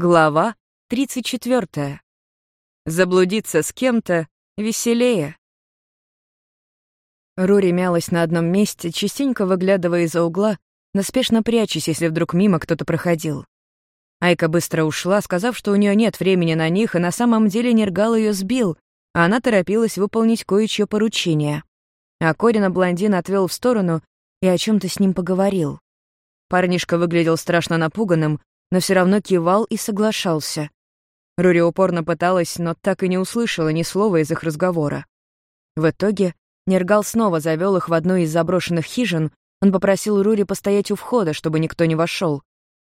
Глава 34. Заблудиться с кем-то веселее. Рури мялась на одном месте, частенько выглядывая из-за угла, но спешно прячась, если вдруг мимо кто-то проходил. Айка быстро ушла, сказав, что у нее нет времени на них, и на самом деле Нергал ее сбил, а она торопилась выполнить кое-чье поручение. А Корина блондин отвел в сторону и о чем то с ним поговорил. Парнишка выглядел страшно напуганным, но все равно кивал и соглашался. Рури упорно пыталась, но так и не услышала ни слова из их разговора. В итоге Нергал снова завел их в одну из заброшенных хижин, он попросил Рури постоять у входа, чтобы никто не вошел.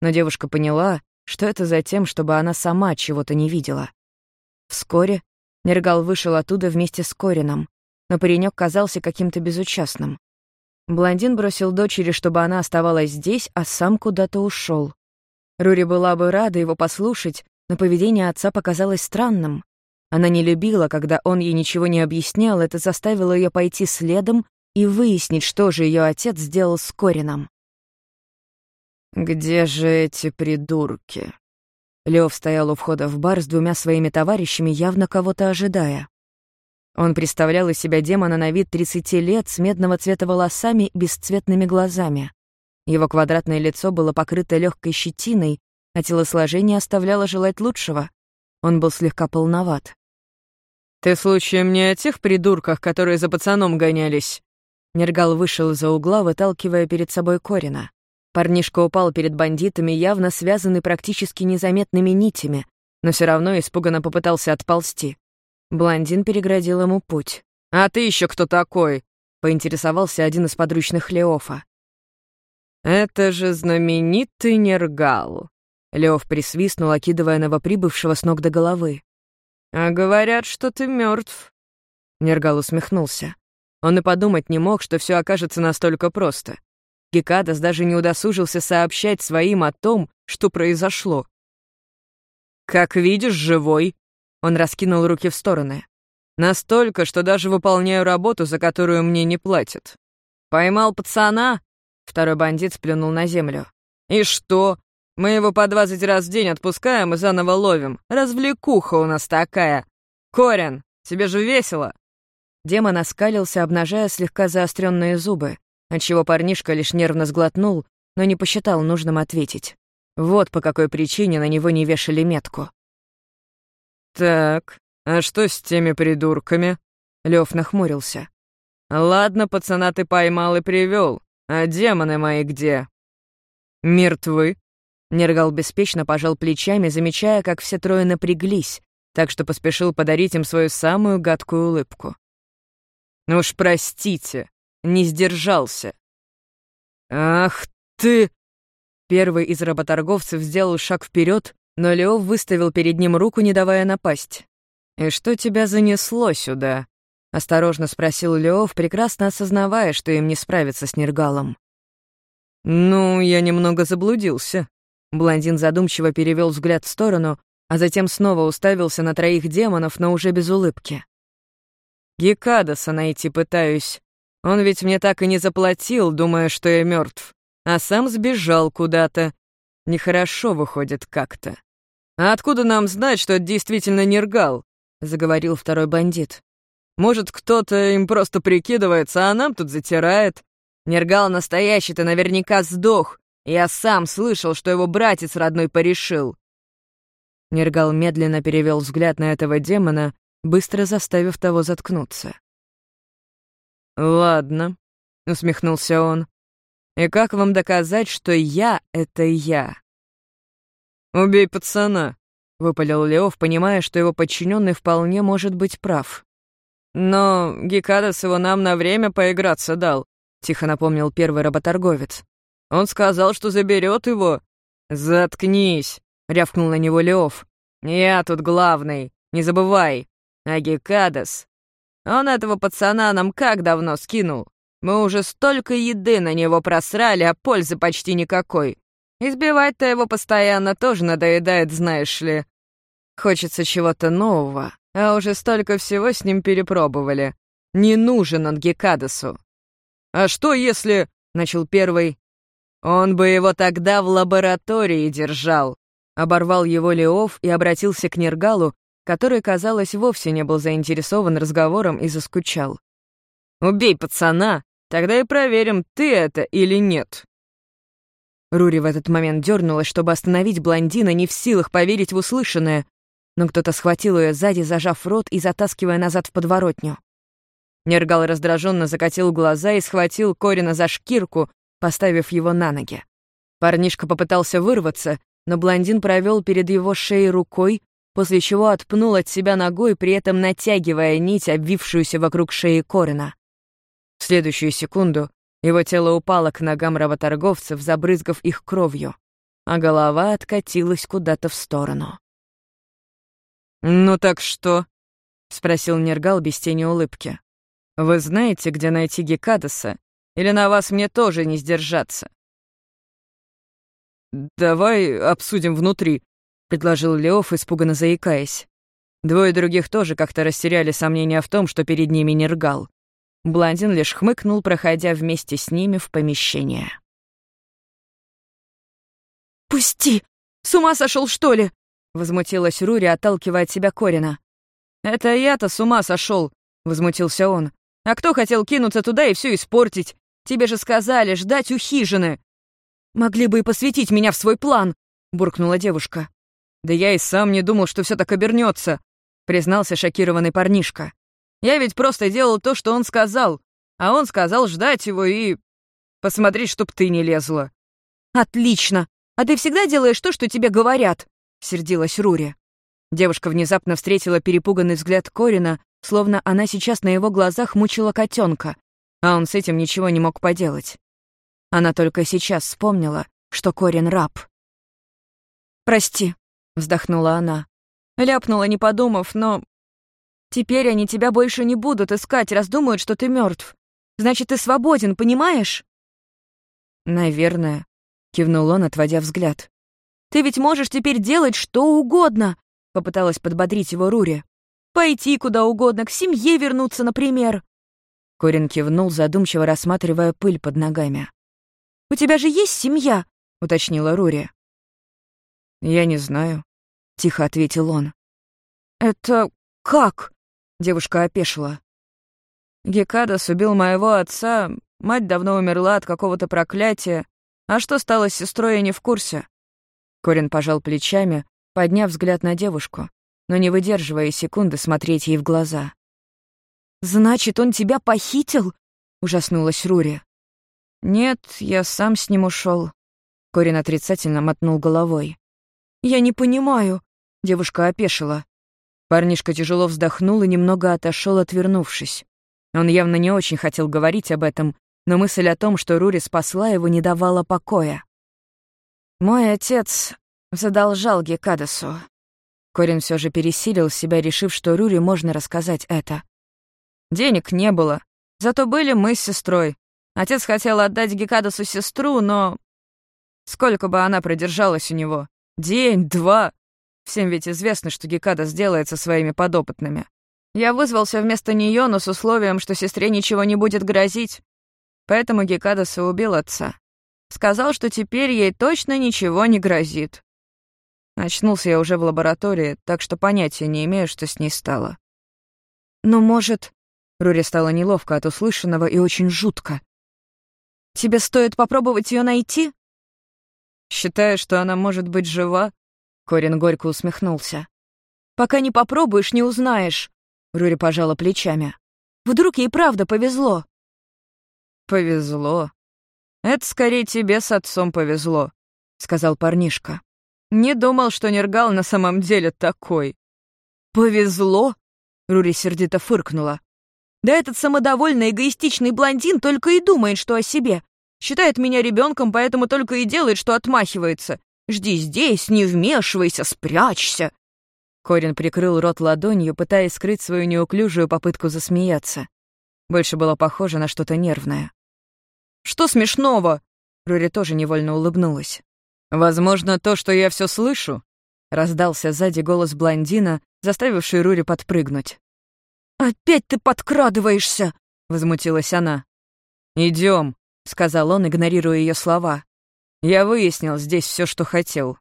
Но девушка поняла, что это за тем, чтобы она сама чего-то не видела. Вскоре Нергал вышел оттуда вместе с Корином, но паренек казался каким-то безучастным. Блондин бросил дочери, чтобы она оставалась здесь, а сам куда-то ушел. Рури была бы рада его послушать, но поведение отца показалось странным. Она не любила, когда он ей ничего не объяснял, это заставило ее пойти следом и выяснить, что же ее отец сделал с Корином. «Где же эти придурки?» Лев стоял у входа в бар с двумя своими товарищами, явно кого-то ожидая. Он представлял из себя демона на вид 30 лет с медного цвета волосами и бесцветными глазами. Его квадратное лицо было покрыто легкой щетиной, а телосложение оставляло желать лучшего. Он был слегка полноват. «Ты случаем не о тех придурках, которые за пацаном гонялись?» Нергал вышел из-за угла, выталкивая перед собой Корина. Парнишка упал перед бандитами, явно связанный практически незаметными нитями, но все равно испуганно попытался отползти. Блондин переградил ему путь. «А ты еще кто такой?» — поинтересовался один из подручных Леофа. «Это же знаменитый Нергал!» Лев присвистнул, окидывая новоприбывшего с ног до головы. «А говорят, что ты мертв. Нергал усмехнулся. Он и подумать не мог, что все окажется настолько просто. Гекадас даже не удосужился сообщать своим о том, что произошло. «Как видишь, живой!» Он раскинул руки в стороны. «Настолько, что даже выполняю работу, за которую мне не платят. Поймал пацана, Второй бандит сплюнул на землю. «И что? Мы его по двадцать раз в день отпускаем и заново ловим. Развлекуха у нас такая. Корен, тебе же весело!» Демон оскалился, обнажая слегка заостренные зубы, отчего парнишка лишь нервно сглотнул, но не посчитал нужным ответить. Вот по какой причине на него не вешали метку. «Так, а что с теми придурками?» Лев нахмурился. «Ладно, пацана ты поймал и привел. «А демоны мои где?» «Мертвы». Нергал беспечно пожал плечами, замечая, как все трое напряглись, так что поспешил подарить им свою самую гадкую улыбку. «Ну уж простите, не сдержался». «Ах ты!» Первый из работорговцев сделал шаг вперед, но Лео выставил перед ним руку, не давая напасть. «И что тебя занесло сюда?» Осторожно спросил Леов, прекрасно осознавая, что им не справиться с Нергалом. «Ну, я немного заблудился». Блондин задумчиво перевел взгляд в сторону, а затем снова уставился на троих демонов, но уже без улыбки. «Гекадаса найти пытаюсь. Он ведь мне так и не заплатил, думая, что я мертв, а сам сбежал куда-то. Нехорошо выходит как-то. А откуда нам знать, что это действительно Нергал?» — заговорил второй бандит. Может, кто-то им просто прикидывается, а нам тут затирает. Нергал настоящий-то наверняка сдох. Я сам слышал, что его братец родной порешил. Нергал медленно перевел взгляд на этого демона, быстро заставив того заткнуться. «Ладно», — усмехнулся он. «И как вам доказать, что я — это я?» «Убей пацана», — выпалил Леов, понимая, что его подчиненный вполне может быть прав. «Но Гекадас его нам на время поиграться дал», — тихо напомнил первый работорговец. «Он сказал, что заберет его». «Заткнись», — рявкнул на него Леов. «Я тут главный, не забывай. А Гекадас... Он этого пацана нам как давно скинул? Мы уже столько еды на него просрали, а пользы почти никакой. Избивать-то его постоянно тоже надоедает, знаешь ли. Хочется чего-то нового, а уже столько всего с ним перепробовали. Не нужен он Гекадасу. «А что если...» — начал первый. «Он бы его тогда в лаборатории держал», Оборвал его Леов и обратился к Нергалу, который, казалось, вовсе не был заинтересован разговором и заскучал. «Убей пацана, тогда и проверим, ты это или нет». Рури в этот момент дернулась, чтобы остановить блондина, не в силах поверить в услышанное, но кто-то схватил ее сзади, зажав рот и затаскивая назад в подворотню. Нергал раздраженно закатил глаза и схватил Корина за шкирку, поставив его на ноги. Парнишка попытался вырваться, но блондин провел перед его шеей рукой, после чего отпнул от себя ногой, при этом натягивая нить, обвившуюся вокруг шеи Корина. В следующую секунду его тело упало к ногам работорговцев, забрызгав их кровью, а голова откатилась куда-то в сторону. «Ну так что?» — спросил Нергал без тени улыбки. «Вы знаете, где найти Гекадаса? Или на вас мне тоже не сдержаться?» «Давай обсудим внутри», — предложил Леоф, испуганно заикаясь. Двое других тоже как-то растеряли сомнения в том, что перед ними Нергал. Блондин лишь хмыкнул, проходя вместе с ними в помещение. «Пусти! С ума сошел, что ли?» Возмутилась Рури, отталкивая от себя Корина. «Это я-то с ума сошел, возмутился он. «А кто хотел кинуться туда и все испортить? Тебе же сказали ждать у хижины!» «Могли бы и посвятить меня в свой план!» — буркнула девушка. «Да я и сам не думал, что все так обернется, признался шокированный парнишка. «Я ведь просто делал то, что он сказал, а он сказал ждать его и... посмотреть, чтоб ты не лезла». «Отлично! А ты всегда делаешь то, что тебе говорят!» Сердилась Рури. Девушка внезапно встретила перепуганный взгляд Корина, словно она сейчас на его глазах мучила котенка, а он с этим ничего не мог поделать. Она только сейчас вспомнила, что Корин раб. «Прости», — вздохнула она. Ляпнула, не подумав, но... «Теперь они тебя больше не будут искать, раздумают, что ты мертв. Значит, ты свободен, понимаешь?» «Наверное», — кивнул он, отводя взгляд. Ты ведь можешь теперь делать что угодно!» — попыталась подбодрить его Рури. «Пойти куда угодно, к семье вернуться, например!» Корин кивнул, задумчиво рассматривая пыль под ногами. «У тебя же есть семья?» — уточнила Рури. «Я не знаю», — тихо ответил он. «Это как?» — девушка опешила. Гекадас убил моего отца, мать давно умерла от какого-то проклятия, а что стало с сестрой, я не в курсе. Корин пожал плечами, подняв взгляд на девушку, но не выдерживая секунды смотреть ей в глаза. «Значит, он тебя похитил?» — ужаснулась Рури. «Нет, я сам с ним ушел. Корин отрицательно мотнул головой. «Я не понимаю», — девушка опешила. Парнишка тяжело вздохнул и немного отошел, отвернувшись. Он явно не очень хотел говорить об этом, но мысль о том, что Рури спасла его, не давала покоя. Мой отец задолжал Гекадасу. Корин все же пересилил себя, решив, что Рури можно рассказать это. Денег не было, зато были мы с сестрой. Отец хотел отдать Гекадасу сестру, но... Сколько бы она продержалась у него? День, два. Всем ведь известно, что Гекадас делает со своими подопытными. Я вызвался вместо нее, но с условием, что сестре ничего не будет грозить. Поэтому Гекадаса убил отца. Сказал, что теперь ей точно ничего не грозит. Очнулся я уже в лаборатории, так что понятия не имею, что с ней стало. «Но, может...» Рури стало неловко от услышанного и очень жутко. «Тебе стоит попробовать ее найти?» «Считаешь, что она может быть жива?» Корин горько усмехнулся. «Пока не попробуешь, не узнаешь», — Рури пожала плечами. «Вдруг ей правда повезло?» «Повезло», «Это скорее тебе с отцом повезло», — сказал парнишка. «Не думал, что Нергал на самом деле такой». «Повезло?» — Рури сердито фыркнула. «Да этот самодовольный эгоистичный блондин только и думает, что о себе. Считает меня ребенком, поэтому только и делает, что отмахивается. Жди здесь, не вмешивайся, спрячься». Корин прикрыл рот ладонью, пытаясь скрыть свою неуклюжую попытку засмеяться. Больше было похоже на что-то нервное. Что смешного?» Рори тоже невольно улыбнулась. «Возможно, то, что я все слышу?» Раздался сзади голос блондина, заставивший Рури подпрыгнуть. «Опять ты подкрадываешься!» — возмутилась она. Идем, сказал он, игнорируя ее слова. «Я выяснил здесь все, что хотел.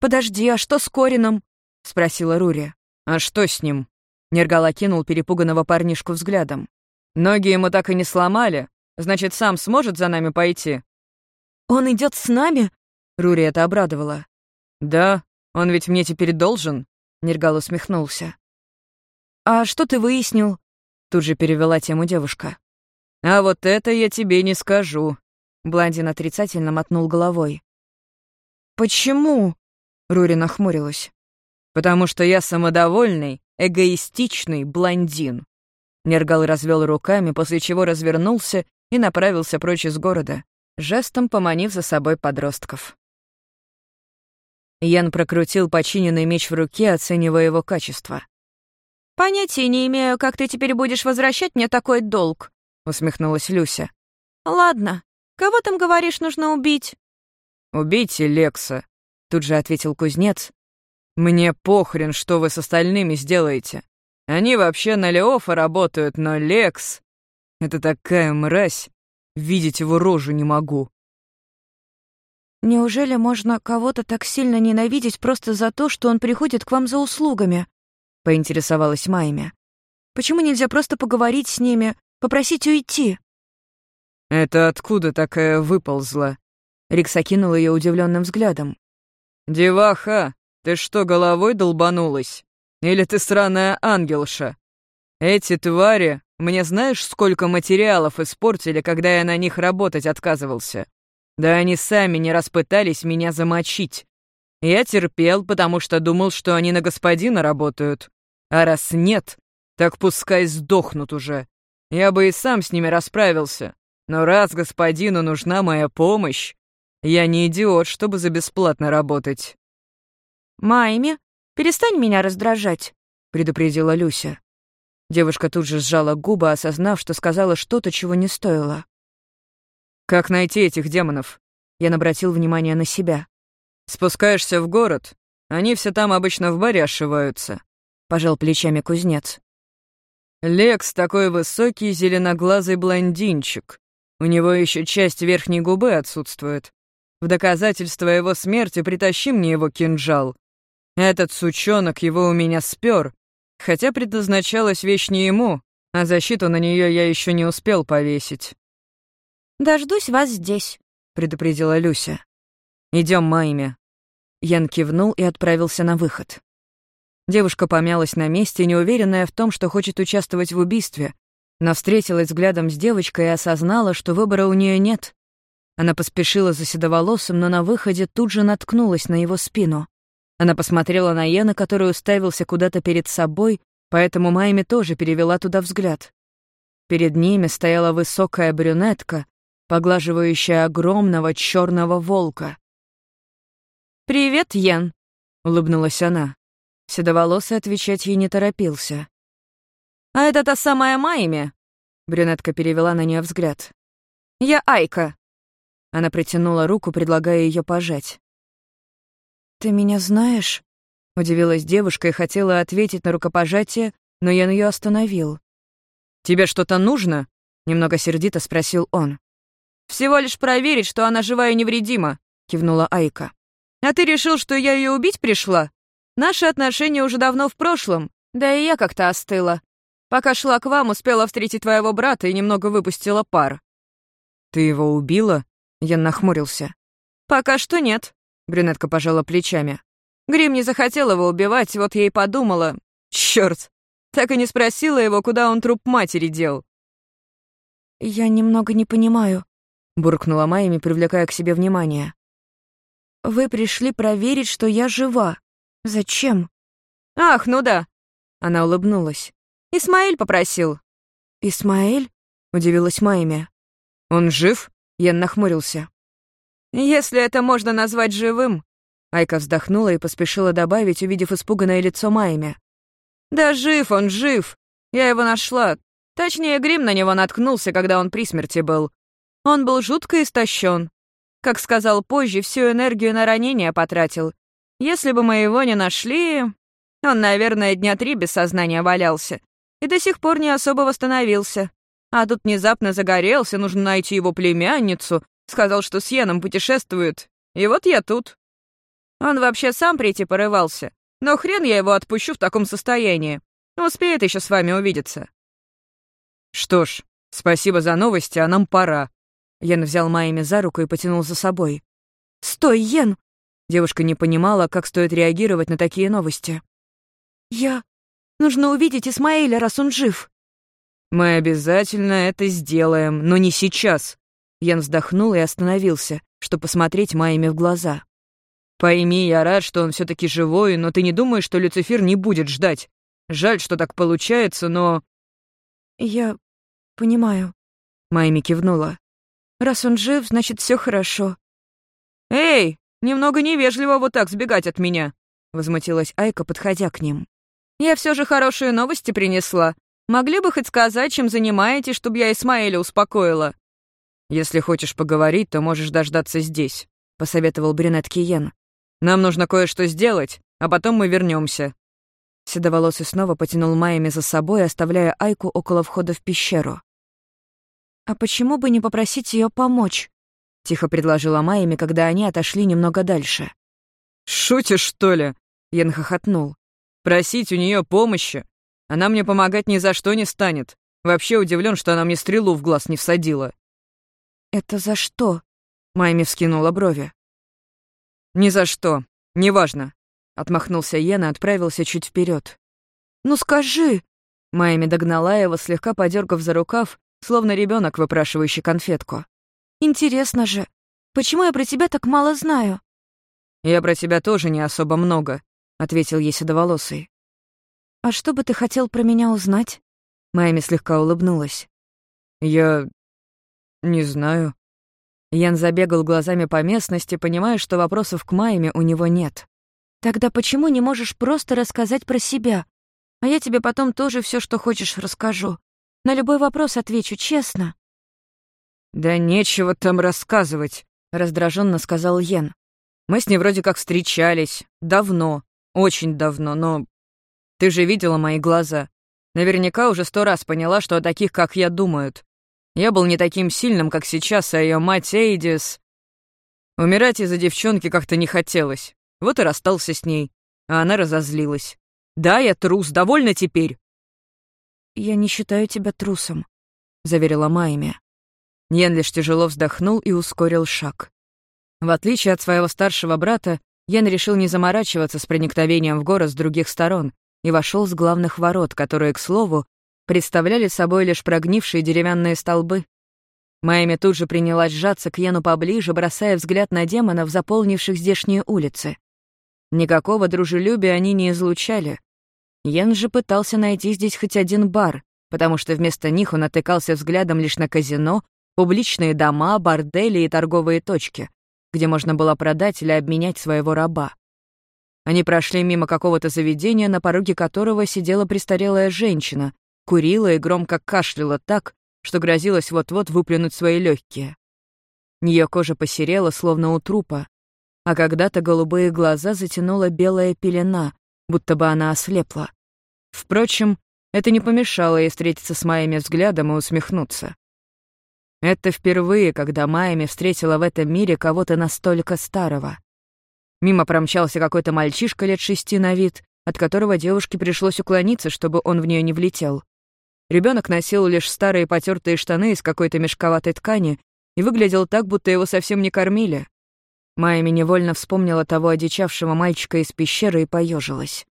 «Подожди, а что с Корином?» — спросила Рури. «А что с ним?» Нергал окинул перепуганного парнишку взглядом. «Ноги ему так и не сломали, значит, сам сможет за нами пойти?» «Он идет с нами?» Рури это обрадовала. «Да, он ведь мне теперь должен», — Нергал усмехнулся. «А что ты выяснил?» Тут же перевела тему девушка. «А вот это я тебе не скажу», — Блондин отрицательно мотнул головой. «Почему?» — Рури нахмурилась. «Потому что я самодовольный, эгоистичный блондин». Нергал развел руками, после чего развернулся и направился прочь из города, жестом поманив за собой подростков. Ян прокрутил починенный меч в руке, оценивая его качество. «Понятия не имею, как ты теперь будешь возвращать мне такой долг», — усмехнулась Люся. «Ладно, кого там, говоришь, нужно убить?» «Убейте Лекса», — тут же ответил кузнец. «Мне похрен, что вы с остальными сделаете. Они вообще на Леофа работают, но Лекс — это такая мразь. Видеть его рожу не могу». «Неужели можно кого-то так сильно ненавидеть просто за то, что он приходит к вам за услугами?» — поинтересовалась Майми. «Почему нельзя просто поговорить с ними, попросить уйти?» «Это откуда такая выползла?» Рикс окинул ее удивленным взглядом. «Деваха, ты что, головой долбанулась? Или ты сраная ангелша? Эти твари, мне знаешь, сколько материалов испортили, когда я на них работать отказывался? Да они сами не раз пытались меня замочить. Я терпел, потому что думал, что они на господина работают. А раз нет, так пускай сдохнут уже. Я бы и сам с ними расправился. Но раз господину нужна моя помощь, я не идиот, чтобы за бесплатно работать. «Майми, перестань меня раздражать», — предупредила Люся. Девушка тут же сжала губы, осознав, что сказала что-то, чего не стоило. «Как найти этих демонов?» Я обратил внимание на себя. «Спускаешься в город. Они все там обычно в баре ошиваются», — пожал плечами кузнец. «Лекс такой высокий зеленоглазый блондинчик. У него еще часть верхней губы отсутствует. В доказательство его смерти притащи мне его кинжал. Этот сучонок его у меня спер, хотя предназначалась вещь не ему, а защиту на нее я еще не успел повесить. «Дождусь вас здесь», — предупредила Люся. Идем, Майми». Ян кивнул и отправился на выход. Девушка помялась на месте, неуверенная в том, что хочет участвовать в убийстве, но встретилась взглядом с девочкой и осознала, что выбора у нее нет. Она поспешила за седоволосым, но на выходе тут же наткнулась на его спину. Она посмотрела на Яна, который уставился куда-то перед собой, поэтому Майми тоже перевела туда взгляд. Перед ними стояла высокая брюнетка, поглаживающая огромного черного волка. «Привет, Ян», — улыбнулась она. Седоволосый отвечать ей не торопился. «А это та самая Майми?» Брюнетка перевела на нее взгляд. «Я Айка». Она протянула руку, предлагая ее пожать. «Ты меня знаешь?» Удивилась девушка и хотела ответить на рукопожатие, но Ян ее остановил. «Тебе что-то нужно?» — немного сердито спросил он. «Всего лишь проверить, что она жива и невредима», — кивнула Айка. «А ты решил, что я ее убить пришла? Наши отношения уже давно в прошлом, да и я как-то остыла. Пока шла к вам, успела встретить твоего брата и немного выпустила пар». «Ты его убила?» — я нахмурился. «Пока что нет», — брюнетка пожала плечами. Грим не захотел его убивать, вот я и подумала. Чёрт, так и не спросила его, куда он труп матери дел. «Я немного не понимаю», буркнула Майми, привлекая к себе внимание. «Вы пришли проверить, что я жива. Зачем?» «Ах, ну да!» Она улыбнулась. «Исмаэль попросил». «Исмаэль?» — удивилась Майми. «Он жив?» — Ян нахмурился. «Если это можно назвать живым...» Айка вздохнула и поспешила добавить, увидев испуганное лицо Майми. «Да жив он, жив! Я его нашла. Точнее, Грим на него наткнулся, когда он при смерти был. Он был жутко истощен. Как сказал позже, всю энергию на ранение потратил. Если бы мы его не нашли... Он, наверное, дня три без сознания валялся. И до сих пор не особо восстановился. А тут внезапно загорелся, нужно найти его племянницу. Сказал, что с Яном путешествует. И вот я тут. Он вообще сам прийти порывался, но хрен я его отпущу в таком состоянии. Успеет еще с вами увидеться». «Что ж, спасибо за новости, а нам пора». Йен взял Майами за руку и потянул за собой. «Стой, Йен!» Девушка не понимала, как стоит реагировать на такие новости. «Я... Нужно увидеть Исмаэля, раз он жив». «Мы обязательно это сделаем, но не сейчас». Ян вздохнул и остановился, чтобы посмотреть Майями в глаза. «Пойми, я рад, что он все таки живой, но ты не думаешь, что Люцифер не будет ждать? Жаль, что так получается, но...» «Я понимаю», — Майми кивнула. «Раз он жив, значит, все хорошо». «Эй, немного невежливо вот так сбегать от меня», — возмутилась Айка, подходя к ним. «Я все же хорошие новости принесла. Могли бы хоть сказать, чем занимаетесь, чтобы я Исмаэля успокоила?» «Если хочешь поговорить, то можешь дождаться здесь», — посоветовал брюнет Киен. «Нам нужно кое-что сделать, а потом мы вернемся. Седоволосый снова потянул Майями за собой, оставляя Айку около входа в пещеру. «А почему бы не попросить ее помочь?» — тихо предложила Майями, когда они отошли немного дальше. «Шутишь, что ли?» — Ян хохотнул. «Просить у нее помощи? Она мне помогать ни за что не станет. Вообще удивлен, что она мне стрелу в глаз не всадила». «Это за что?» — Майми вскинула брови. «Ни за что. Неважно. Отмахнулся Йен и отправился чуть вперед. «Ну скажи!» Майами догнала его, слегка подергав за рукав, словно ребенок, выпрашивающий конфетку. «Интересно же, почему я про тебя так мало знаю?» «Я про тебя тоже не особо много», — ответил ей седоволосый. «А что бы ты хотел про меня узнать?» Майами слегка улыбнулась. «Я... не знаю». Ян забегал глазами по местности, понимая, что вопросов к Майами у него нет. Тогда почему не можешь просто рассказать про себя? А я тебе потом тоже все, что хочешь, расскажу. На любой вопрос отвечу честно». «Да нечего там рассказывать», — раздраженно сказал Йен. «Мы с ней вроде как встречались. Давно. Очень давно, но... Ты же видела мои глаза. Наверняка уже сто раз поняла, что о таких, как я, думают. Я был не таким сильным, как сейчас, а ее мать Эйдис... Умирать из-за девчонки как-то не хотелось. Вот и расстался с ней, а она разозлилась. «Да, я трус, довольно теперь?» «Я не считаю тебя трусом», — заверила Майми. Йен лишь тяжело вздохнул и ускорил шаг. В отличие от своего старшего брата, Йен решил не заморачиваться с проникновением в город с других сторон и вошел с главных ворот, которые, к слову, представляли собой лишь прогнившие деревянные столбы. Майми тут же принялась сжаться к Йену поближе, бросая взгляд на демонов, заполнивших здешние улицы. Никакого дружелюбия они не излучали. Йен же пытался найти здесь хоть один бар, потому что вместо них он отыкался взглядом лишь на казино, публичные дома, бордели и торговые точки, где можно было продать или обменять своего раба. Они прошли мимо какого-то заведения, на пороге которого сидела престарелая женщина, курила и громко кашляла так, что грозилась вот-вот выплюнуть свои легкие. Ее кожа посерела, словно у трупа, а когда-то голубые глаза затянула белая пелена, будто бы она ослепла. Впрочем, это не помешало ей встретиться с Майями взглядом и усмехнуться. Это впервые, когда Майями встретила в этом мире кого-то настолько старого. Мимо промчался какой-то мальчишка лет шести на вид, от которого девушке пришлось уклониться, чтобы он в нее не влетел. Ребенок носил лишь старые потертые штаны из какой-то мешковатой ткани и выглядел так, будто его совсем не кормили. Майми невольно вспомнила того одичавшего мальчика из пещеры и поежилась.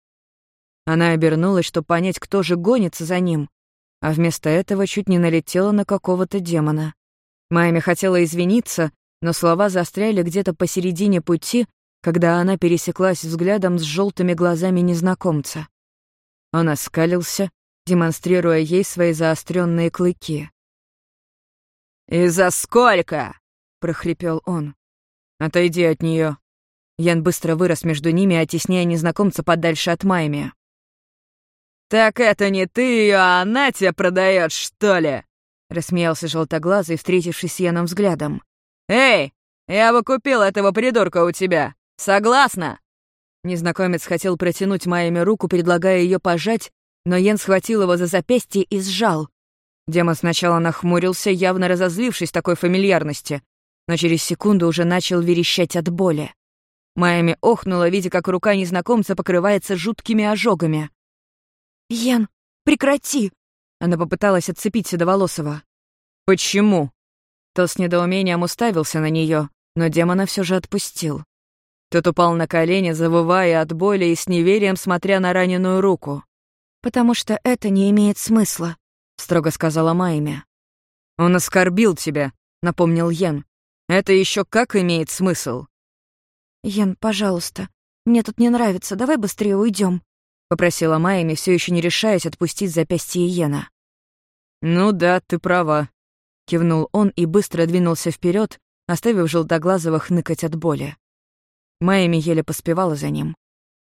Она обернулась, чтобы понять, кто же гонится за ним, а вместо этого чуть не налетела на какого-то демона. Майми хотела извиниться, но слова застряли где-то посередине пути, когда она пересеклась взглядом с желтыми глазами незнакомца. Он оскалился, демонстрируя ей свои заостренные клыки. «И за сколько?» — прохрипел он. «Отойди от нее. Ян быстро вырос между ними, оттесняя незнакомца подальше от Майми. «Так это не ты ее, а она тебя продает, что ли?» Рассмеялся желтоглазый, встретившись с Яном взглядом. «Эй, я бы купил этого придурка у тебя. Согласна?» Незнакомец хотел протянуть Майями руку, предлагая ее пожать, но Йен схватил его за запястье и сжал. Демон сначала нахмурился, явно разозлившись такой фамильярности, но через секунду уже начал верещать от боли. Майами охнула, видя, как рука незнакомца покрывается жуткими ожогами. «Йен, прекрати!» Она попыталась отцепить Седоволосого. «Почему?» Тот с недоумением уставился на нее, но демона все же отпустил. Тот упал на колени, завывая от боли и с неверием смотря на раненую руку. «Потому что это не имеет смысла», — строго сказала Майми. «Он оскорбил тебя», — напомнил Йен. «Это еще как имеет смысл?» «Йен, пожалуйста, мне тут не нравится, давай быстрее уйдем, попросила Майми, все еще не решаясь отпустить запястье Йена. «Ну да, ты права», — кивнул он и быстро двинулся вперед, оставив желтоглазого хныкать от боли. Майми еле поспевала за ним.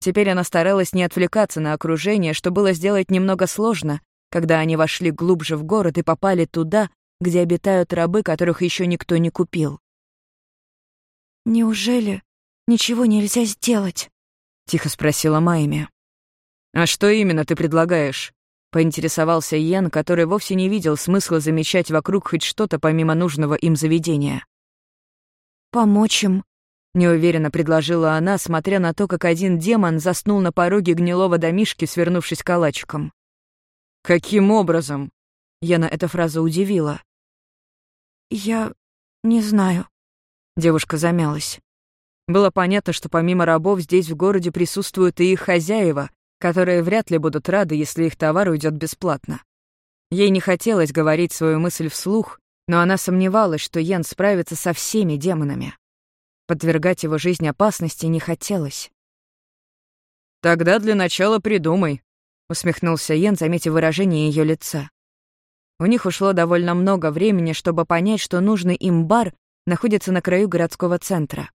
Теперь она старалась не отвлекаться на окружение, что было сделать немного сложно, когда они вошли глубже в город и попали туда, где обитают рабы, которых еще никто не купил. «Неужели ничего нельзя сделать?» — тихо спросила Майми. «А что именно ты предлагаешь?» — поинтересовался Йен, который вовсе не видел смысла замечать вокруг хоть что-то помимо нужного им заведения. «Помочь им», — неуверенно предложила она, смотря на то, как один демон заснул на пороге гнилого домишки, свернувшись калачиком. «Каким образом?» Яна эта фраза удивила. «Я не знаю». Девушка замялась. Было понятно, что помимо рабов здесь в городе присутствуют и их хозяева, которые вряд ли будут рады, если их товар уйдет бесплатно. Ей не хотелось говорить свою мысль вслух, но она сомневалась, что Йен справится со всеми демонами. Подвергать его жизнь опасности не хотелось. «Тогда для начала придумай», — усмехнулся Йен, заметив выражение ее лица. У них ушло довольно много времени, чтобы понять, что нужный им бар находится на краю городского центра.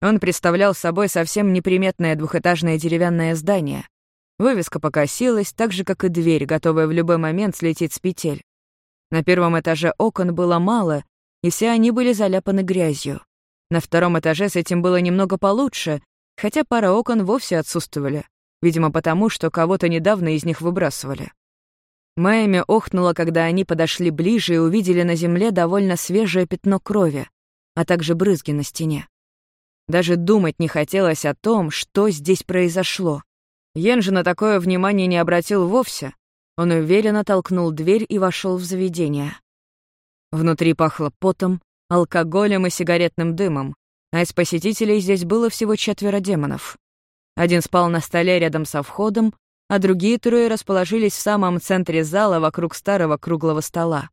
Он представлял собой совсем неприметное двухэтажное деревянное здание. Вывеска покосилась, так же, как и дверь, готовая в любой момент слететь с петель. На первом этаже окон было мало, и все они были заляпаны грязью. На втором этаже с этим было немного получше, хотя пара окон вовсе отсутствовали, видимо, потому, что кого-то недавно из них выбрасывали. Майами охнула, когда они подошли ближе и увидели на земле довольно свежее пятно крови, а также брызги на стене. Даже думать не хотелось о том, что здесь произошло. Йен же на такое внимание не обратил вовсе. Он уверенно толкнул дверь и вошел в заведение. Внутри пахло потом, алкоголем и сигаретным дымом, а из посетителей здесь было всего четверо демонов. Один спал на столе рядом со входом, а другие трое расположились в самом центре зала вокруг старого круглого стола.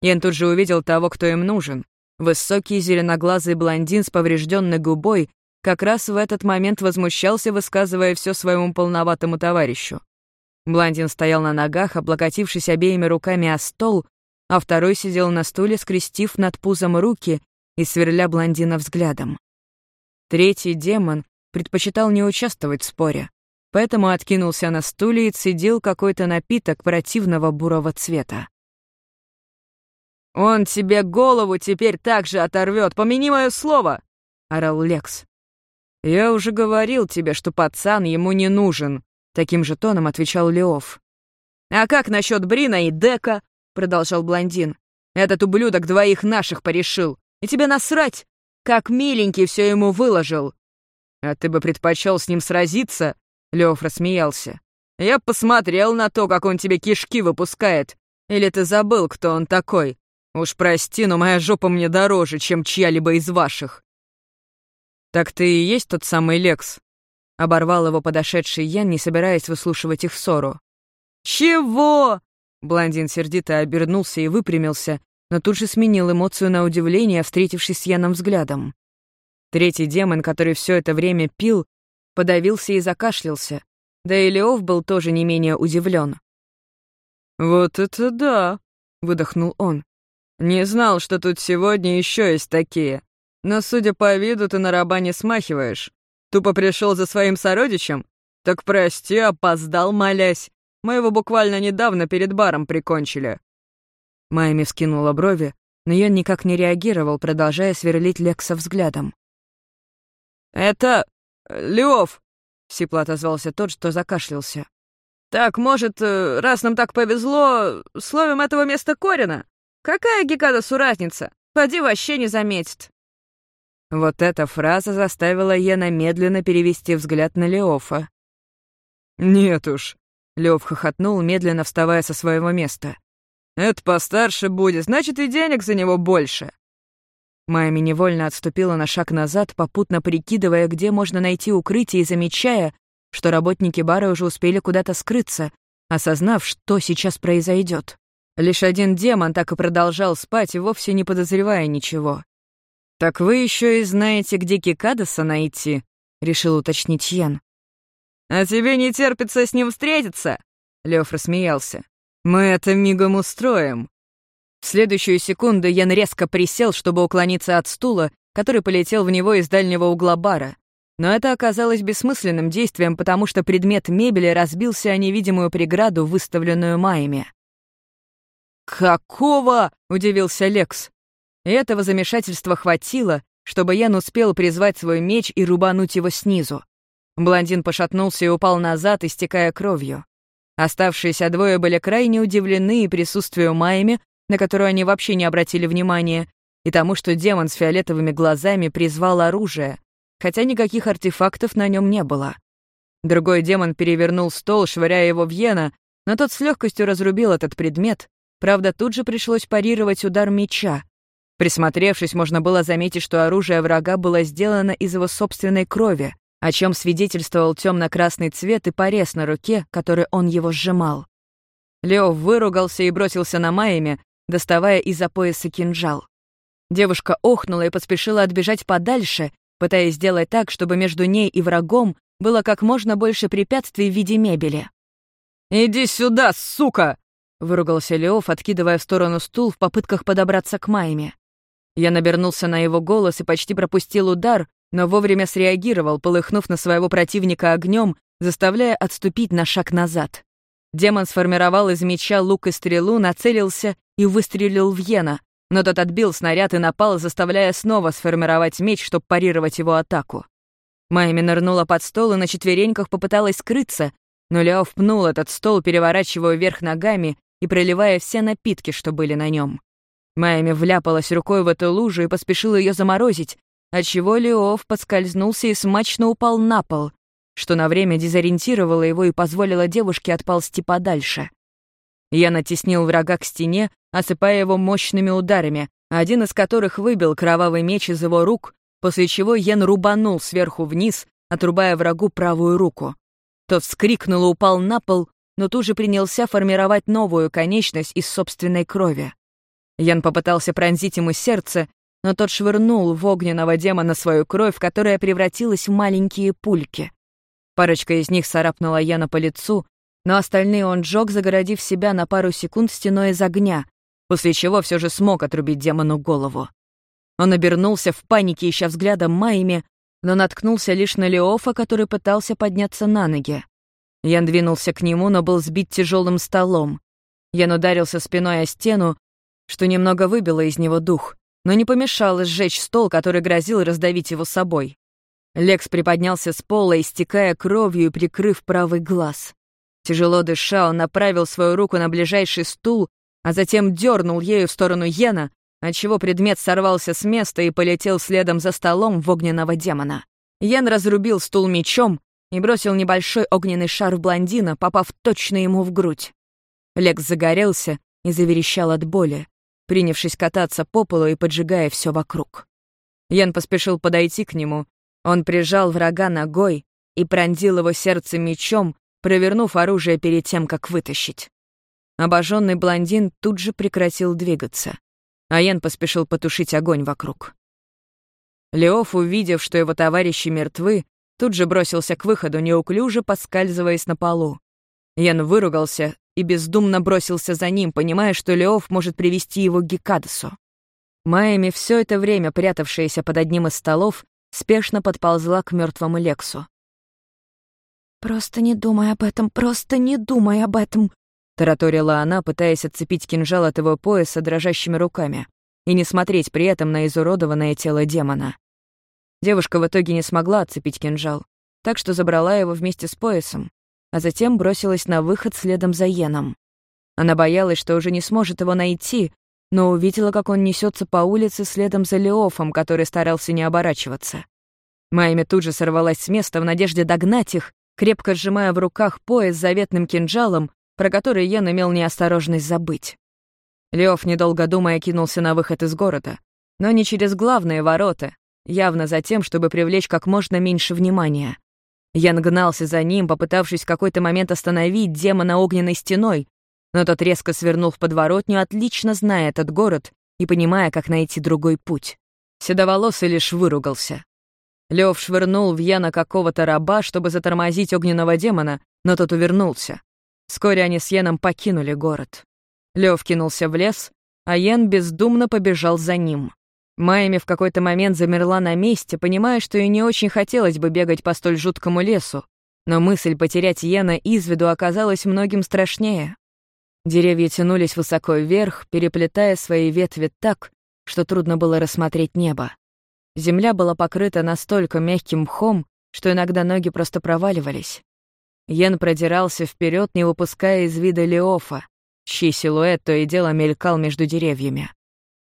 Ян тут же увидел того, кто им нужен. Высокий зеленоглазый блондин с поврежденной губой как раз в этот момент возмущался, высказывая все своему полноватому товарищу. Блондин стоял на ногах, облокотившись обеими руками о стол, а второй сидел на стуле, скрестив над пузом руки и сверля блондина взглядом. Третий демон предпочитал не участвовать в споре поэтому откинулся на стуле и цедил какой-то напиток противного бурого цвета. «Он тебе голову теперь так же оторвет, помяни мое слово!» — орал Лекс. «Я уже говорил тебе, что пацан ему не нужен», — таким же тоном отвечал Леов. «А как насчет Брина и Дека?» — продолжал блондин. «Этот ублюдок двоих наших порешил. И тебе насрать, как миленький все ему выложил. А ты бы предпочел с ним сразиться Лев рассмеялся. «Я посмотрел на то, как он тебе кишки выпускает. Или ты забыл, кто он такой? Уж прости, но моя жопа мне дороже, чем чья-либо из ваших». «Так ты и есть тот самый Лекс?» Оборвал его подошедший Ян, не собираясь выслушивать их ссору. «Чего?» Блондин сердито обернулся и выпрямился, но тут же сменил эмоцию на удивление, встретившись с Яном взглядом. Третий демон, который все это время пил, подавился и закашлялся. Да и Леов был тоже не менее удивлен. «Вот это да!» — выдохнул он. «Не знал, что тут сегодня еще есть такие. Но, судя по виду, ты на раба не смахиваешь. Тупо пришел за своим сородичем? Так прости, опоздал, молясь. Мы его буквально недавно перед баром прикончили». Майми вскинула брови, но я никак не реагировал, продолжая сверлить Лекса взглядом. «Это Лев!» — сипло отозвался тот, что закашлялся. «Так, может, э, раз нам так повезло, словим этого места Корина? Какая гекада разница? Поди вообще не заметит». Вот эта фраза заставила Йена медленно перевести взгляд на Леофа. «Нет уж», — Леоф хохотнул, медленно вставая со своего места. «Это постарше будет, значит, и денег за него больше». Майми невольно отступила на шаг назад, попутно прикидывая, где можно найти укрытие и замечая, что работники бара уже успели куда-то скрыться, осознав, что сейчас произойдет. Лишь один демон так и продолжал спать, вовсе не подозревая ничего. «Так вы еще и знаете, где Кикадоса найти?» — решил уточнить Йен. «А тебе не терпится с ним встретиться?» — Лев рассмеялся. «Мы это мигом устроим». В следующую секунду Ян резко присел, чтобы уклониться от стула, который полетел в него из дальнего угла бара. Но это оказалось бессмысленным действием, потому что предмет мебели разбился о невидимую преграду, выставленную Майями. «Какого?» — удивился Лекс. И этого замешательства хватило, чтобы Ян успел призвать свой меч и рубануть его снизу. Блондин пошатнулся и упал назад, истекая кровью. Оставшиеся двое были крайне удивлены и присутствию Майми, на которую они вообще не обратили внимания, и тому, что демон с фиолетовыми глазами призвал оружие, хотя никаких артефактов на нем не было. Другой демон перевернул стол, швыряя его в Йена, но тот с легкостью разрубил этот предмет, правда, тут же пришлось парировать удар меча. Присмотревшись, можно было заметить, что оружие врага было сделано из его собственной крови, о чем свидетельствовал темно-красный цвет и порез на руке, который он его сжимал. Лео выругался и бросился на Майяме, доставая из-за пояса кинжал. Девушка охнула и поспешила отбежать подальше, пытаясь сделать так, чтобы между ней и врагом было как можно больше препятствий в виде мебели. «Иди сюда, сука!» — выругался Леоф, откидывая в сторону стул в попытках подобраться к Майме. Я набернулся на его голос и почти пропустил удар, но вовремя среагировал, полыхнув на своего противника огнем, заставляя отступить на шаг назад. Демон сформировал из меча лук и стрелу, нацелился и выстрелил в Йена, но тот отбил снаряд и напал, заставляя снова сформировать меч, чтобы парировать его атаку. Майми нырнула под стол и на четвереньках попыталась скрыться, но Лео впнул этот стол, переворачивая вверх ногами и проливая все напитки, что были на нем. Майми вляпалась рукой в эту лужу и поспешила ее заморозить, отчего Леов подскользнулся и смачно упал на пол, что на время дезориентировало его и позволило девушке отползти подальше. Я натеснил врага к стене, осыпая его мощными ударами, один из которых выбил кровавый меч из его рук, после чего Йен рубанул сверху вниз, отрубая врагу правую руку. Тот вскрикнул и упал на пол, но тут же принялся формировать новую конечность из собственной крови. Ян попытался пронзить ему сердце, но тот швырнул в огненного демона свою кровь, которая превратилась в маленькие пульки. Парочка из них царапнула Яна по лицу, но остальные он сжёг, загородив себя на пару секунд стеной из огня, после чего все же смог отрубить демону голову. Он обернулся в панике, ища взглядом Майми, но наткнулся лишь на Леофа, который пытался подняться на ноги. Ян двинулся к нему, но был сбит тяжелым столом. Ян ударился спиной о стену, что немного выбило из него дух, но не помешало сжечь стол, который грозил раздавить его собой. Лекс приподнялся с пола, истекая кровью и прикрыв правый глаз. Тяжело дыша, он направил свою руку на ближайший стул, а затем дернул ею в сторону Йена, отчего предмет сорвался с места и полетел следом за столом в огненного демона. Йен разрубил стул мечом и бросил небольшой огненный шар в блондина, попав точно ему в грудь. Лекс загорелся и заверещал от боли, принявшись кататься по полу и поджигая все вокруг. Ян поспешил подойти к нему он прижал врага ногой и пронзил его сердце мечом, провернув оружие перед тем, как вытащить. Обожженный блондин тут же прекратил двигаться. а Ян поспешил потушить огонь вокруг. Леоф, увидев, что его товарищи мертвы, тут же бросился к выходу, неуклюже поскальзываясь на полу. Ян выругался и бездумно бросился за ним, понимая, что Леоф может привести его к Гекадасу. Майами, все это время прятавшаяся под одним из столов, спешно подползла к мертвому Лексу. «Просто не думай об этом, просто не думай об этом», — тараторила она, пытаясь отцепить кинжал от его пояса дрожащими руками и не смотреть при этом на изуродованное тело демона. Девушка в итоге не смогла отцепить кинжал, так что забрала его вместе с поясом, а затем бросилась на выход следом за Йеном. Она боялась, что уже не сможет его найти, но увидела, как он несется по улице следом за Леофом, который старался не оборачиваться. Майми тут же сорвалась с места в надежде догнать их, крепко сжимая в руках пояс с заветным кинжалом, про который Йен имел неосторожность забыть. Леоф, недолго думая, кинулся на выход из города, но не через главные ворота, явно за тем, чтобы привлечь как можно меньше внимания. Ян гнался за ним, попытавшись в какой-то момент остановить демона огненной стеной, но тот резко свернул в подворотню, отлично зная этот город и понимая, как найти другой путь. Седоволосый лишь выругался. Лев швырнул в Яна какого-то раба, чтобы затормозить огненного демона, но тот увернулся. Вскоре они с Яном покинули город. Лев кинулся в лес, а Ян бездумно побежал за ним. Майми в какой-то момент замерла на месте, понимая, что ей не очень хотелось бы бегать по столь жуткому лесу, но мысль потерять Йена из виду оказалась многим страшнее. Деревья тянулись высоко вверх, переплетая свои ветви так, что трудно было рассмотреть небо. Земля была покрыта настолько мягким мхом, что иногда ноги просто проваливались. Йен продирался вперед, не выпуская из вида Леофа, чей силуэт то и дело мелькал между деревьями.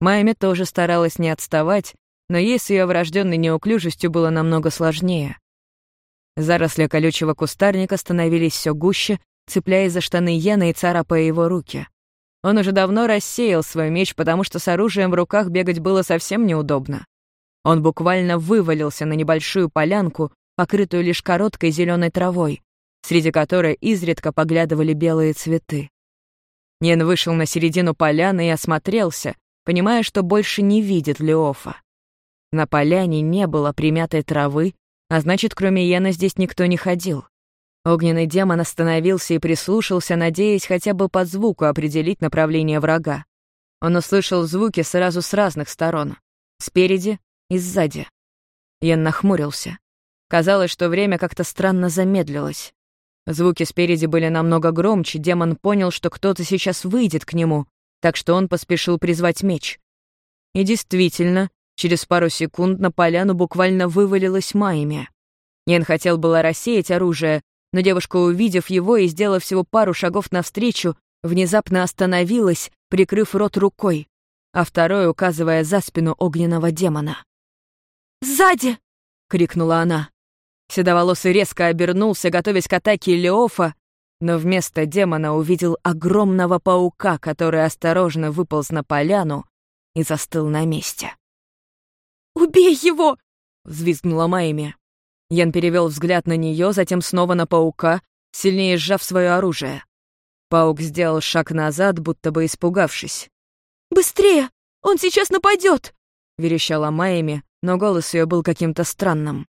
Майми тоже старалась не отставать, но ей с ее врожденной неуклюжестью было намного сложнее. Заросли колючего кустарника становились все гуще, цепляясь за штаны Йена и царапая его руки. Он уже давно рассеял свой меч, потому что с оружием в руках бегать было совсем неудобно. Он буквально вывалился на небольшую полянку, покрытую лишь короткой зеленой травой, среди которой изредка поглядывали белые цветы. Нен вышел на середину поляны и осмотрелся, понимая, что больше не видит Леофа. На поляне не было примятой травы, а значит, кроме Йена здесь никто не ходил. Огненный демон остановился и прислушался, надеясь хотя бы по звуку определить направление врага. Он услышал звуки сразу с разных сторон. Спереди и сзади. Йен нахмурился. Казалось, что время как-то странно замедлилось. Звуки спереди были намного громче, демон понял, что кто-то сейчас выйдет к нему, так что он поспешил призвать меч. И действительно, через пару секунд на поляну буквально вывалилась Майми. Нен хотел было рассеять оружие, но девушка, увидев его и сделав всего пару шагов навстречу, внезапно остановилась, прикрыв рот рукой, а второй указывая за спину огненного демона. «Сзади!» — крикнула она. Седоволосый резко обернулся, готовясь к атаке Леофа, но вместо демона увидел огромного паука, который осторожно выполз на поляну и застыл на месте. «Убей его!» — взвизгнула Майми. Ян перевел взгляд на нее, затем снова на паука, сильнее сжав свое оружие. Паук сделал шаг назад, будто бы испугавшись. «Быстрее! Он сейчас нападет!» — верещала Майми, но голос ее был каким-то странным.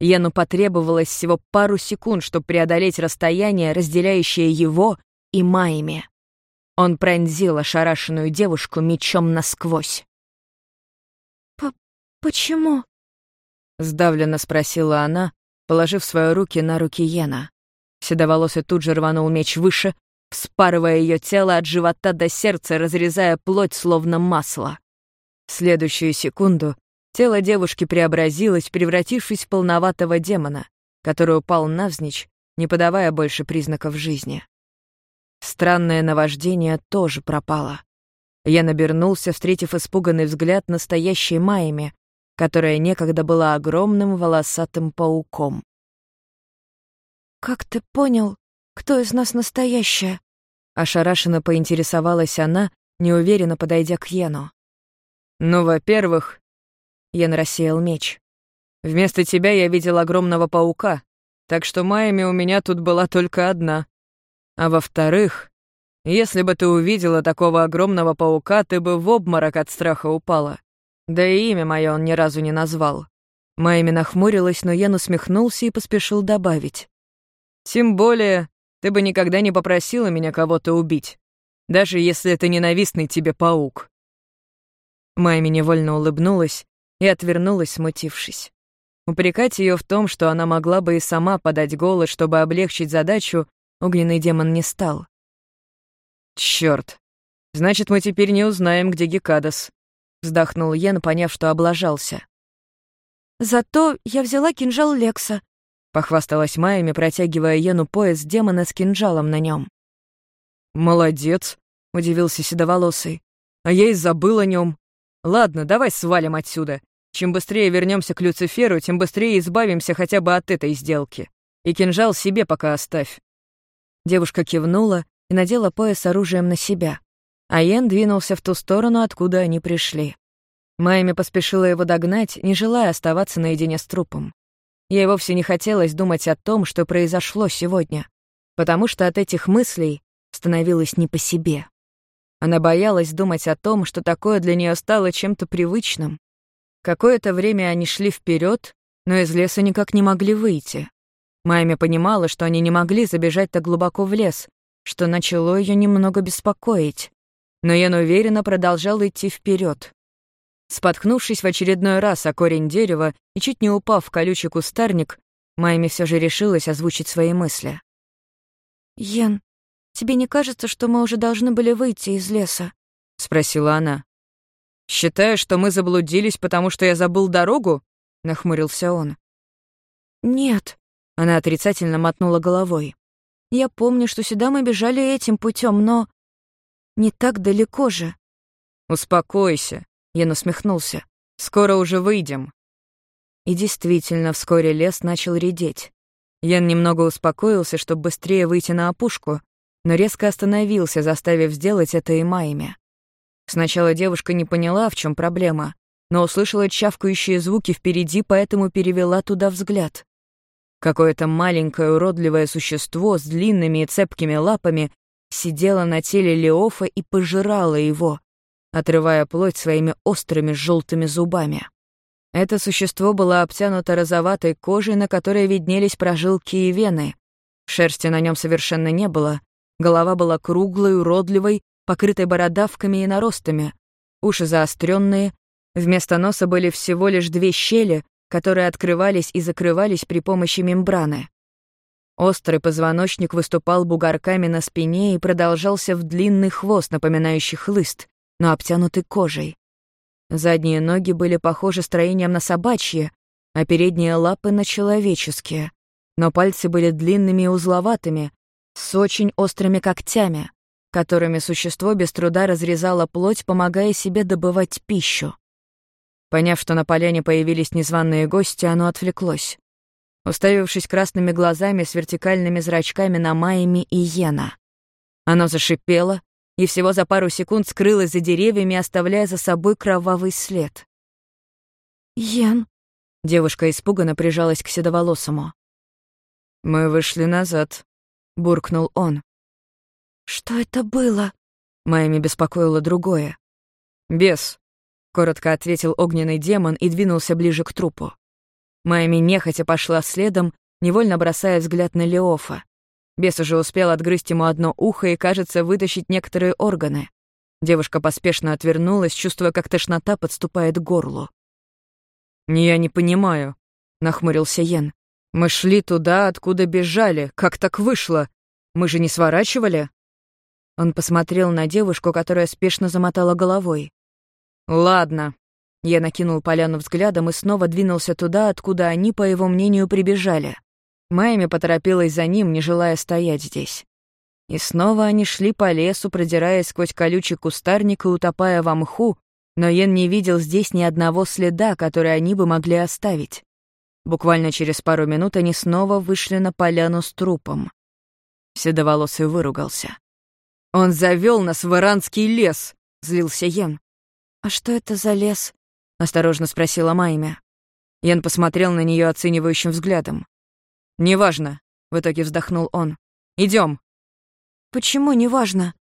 Яну потребовалось всего пару секунд, чтобы преодолеть расстояние, разделяющее его и Майми. Он пронзил ошарашенную девушку мечом насквозь. П «Почему?» — сдавленно спросила она, положив свои руки на руки Йена. Седоволосый тут же рванул меч выше, вспарывая ее тело от живота до сердца, разрезая плоть словно масло. В следующую секунду Тело девушки преобразилось, превратившись в полноватого демона, который упал навзничь, не подавая больше признаков жизни. Странное наваждение тоже пропало. Я набернулся, встретив испуганный взгляд настоящей Майями, которая некогда была огромным волосатым пауком. «Как ты понял, кто из нас настоящая?» Ошарашенно поинтересовалась она, неуверенно подойдя к Йену. «Ну, во-первых, Ян рассеял меч. «Вместо тебя я видел огромного паука, так что Майами у меня тут была только одна. А во-вторых, если бы ты увидела такого огромного паука, ты бы в обморок от страха упала. Да и имя мое он ни разу не назвал». Майми нахмурилась, но Ян усмехнулся и поспешил добавить. «Тем более, ты бы никогда не попросила меня кого-то убить, даже если это ненавистный тебе паук». Майми невольно улыбнулась, и отвернулась, смутившись. Упрекать ее в том, что она могла бы и сама подать голос, чтобы облегчить задачу, огненный демон не стал. Черт! Значит, мы теперь не узнаем, где Гекадас», — вздохнул Йен, поняв, что облажался. «Зато я взяла кинжал Лекса», — похвасталась Майями, протягивая Йену пояс демона с кинжалом на нем. «Молодец», — удивился Седоволосый. а я и забыл о нем. Ладно, давай свалим отсюда. Чем быстрее вернемся к Люциферу, тем быстрее избавимся хотя бы от этой сделки. И кинжал себе пока оставь». Девушка кивнула и надела пояс оружием на себя. А Йен двинулся в ту сторону, откуда они пришли. Майми поспешила его догнать, не желая оставаться наедине с трупом. Ей вовсе не хотелось думать о том, что произошло сегодня, потому что от этих мыслей становилось не по себе. Она боялась думать о том, что такое для нее стало чем-то привычным. Какое-то время они шли вперед, но из леса никак не могли выйти. Майми понимала, что они не могли забежать так глубоко в лес, что начало ее немного беспокоить. Но Ян уверенно продолжал идти вперед. Споткнувшись в очередной раз о корень дерева и чуть не упав в колючий кустарник, Майми все же решилась озвучить свои мысли. «Йен, тебе не кажется, что мы уже должны были выйти из леса?» — спросила она. «Считаешь, что мы заблудились, потому что я забыл дорогу?» — нахмурился он. «Нет», — она отрицательно мотнула головой. «Я помню, что сюда мы бежали этим путем, но не так далеко же». «Успокойся», Ян усмехнулся. «Скоро уже выйдем». И действительно, вскоре лес начал редеть. Ян немного успокоился, чтобы быстрее выйти на опушку, но резко остановился, заставив сделать это и Майме. Сначала девушка не поняла, в чем проблема, но услышала чавкающие звуки впереди, поэтому перевела туда взгляд. Какое-то маленькое уродливое существо с длинными и цепкими лапами сидело на теле Леофа и пожирало его, отрывая плоть своими острыми желтыми зубами. Это существо было обтянуто розоватой кожей, на которой виднелись прожилки и вены. Шерсти на нем совершенно не было. Голова была круглой, уродливой, покрытой бородавками и наростами. Уши заостренные. Вместо носа были всего лишь две щели, которые открывались и закрывались при помощи мембраны. Острый позвоночник выступал бугорками на спине и продолжался в длинный хвост, напоминающий хлыст но обтянуты кожей. Задние ноги были похожи строением на собачьи, а передние лапы — на человеческие. Но пальцы были длинными и узловатыми, с очень острыми когтями, которыми существо без труда разрезало плоть, помогая себе добывать пищу. Поняв, что на поляне появились незваные гости, оно отвлеклось. Уставившись красными глазами с вертикальными зрачками на Майами и Йена. Оно зашипело, и всего за пару секунд скрылась за деревьями, оставляя за собой кровавый след. «Ян?» — девушка испуганно прижалась к седоволосому. «Мы вышли назад», — буркнул он. «Что это было?» — Майми беспокоило другое. «Бес», — коротко ответил огненный демон и двинулся ближе к трупу. Майми нехотя пошла следом, невольно бросая взгляд на Леофа. Бес уже успел отгрызть ему одно ухо и, кажется, вытащить некоторые органы. Девушка поспешно отвернулась, чувствуя, как тошнота подступает к горлу. «Я не понимаю», — нахмурился Йен. «Мы шли туда, откуда бежали. Как так вышло? Мы же не сворачивали?» Он посмотрел на девушку, которая спешно замотала головой. «Ладно». Я накинул поляну взглядом и снова двинулся туда, откуда они, по его мнению, прибежали. Майми поторопилась за ним, не желая стоять здесь. И снова они шли по лесу, продираясь сквозь колючий кустарник и утопая во мху, но Йен не видел здесь ни одного следа, который они бы могли оставить. Буквально через пару минут они снова вышли на поляну с трупом. Седоволосый выругался. «Он завел нас в иранский лес!» — злился Йен. «А что это за лес?» — осторожно спросила Майми. Йен посмотрел на нее оценивающим взглядом. «Неважно», — в итоге вздохнул он. Идем. «Почему неважно?»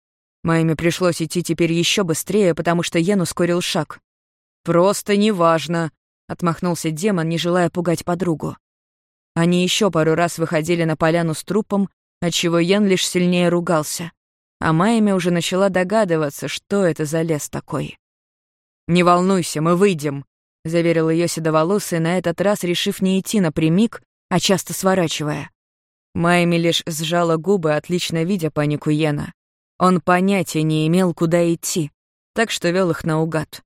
Майме пришлось идти теперь еще быстрее, потому что Йен ускорил шаг. «Просто неважно», — отмахнулся демон, не желая пугать подругу. Они еще пару раз выходили на поляну с трупом, отчего Йен лишь сильнее ругался. А Майме уже начала догадываться, что это за лес такой. «Не волнуйся, мы выйдем», — заверил ее седоволосый, на этот раз решив не идти напрямик, а часто сворачивая. Майми лишь сжала губы, отлично видя панику Йена. Он понятия не имел, куда идти, так что вел их наугад.